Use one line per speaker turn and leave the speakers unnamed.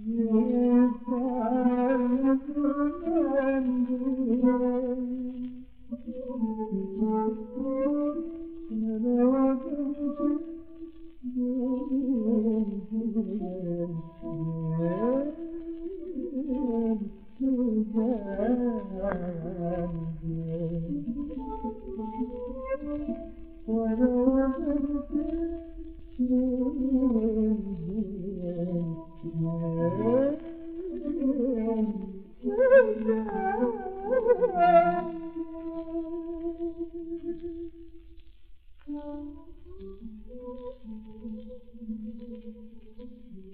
In saecula saeculorum in aeternum In saecula saeculorum in Thank you.